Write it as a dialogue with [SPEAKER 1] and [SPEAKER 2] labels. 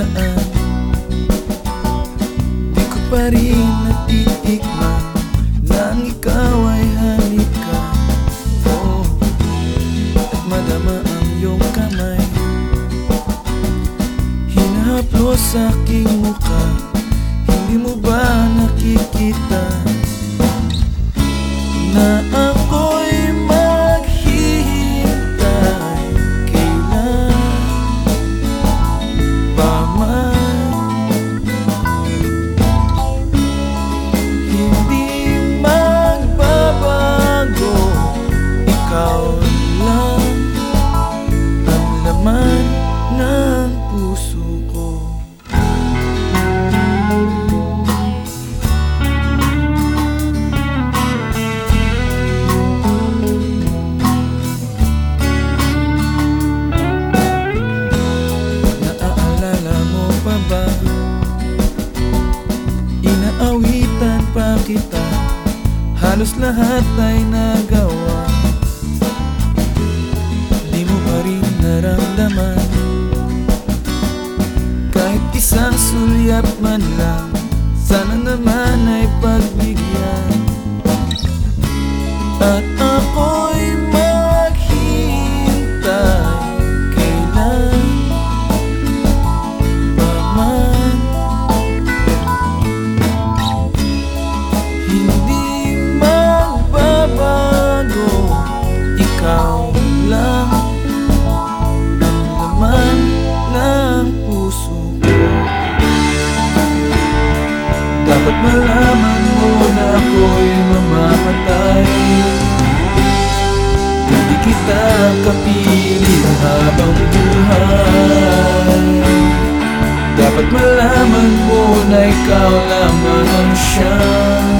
[SPEAKER 1] daan Di ko pa rin natitikma Nang ikaw ay hanip ka. Oh, At madama ang iyong kamay. Hinahaplo sa aking mukha Hindi mo ba nakikita Na kita. Halos lahat ay nagawa Dapat malaman mo na ako'y mamamatay. Hindi kita kapiling habang buhay. Dapat malaman mo na ikaw lamang ang siyang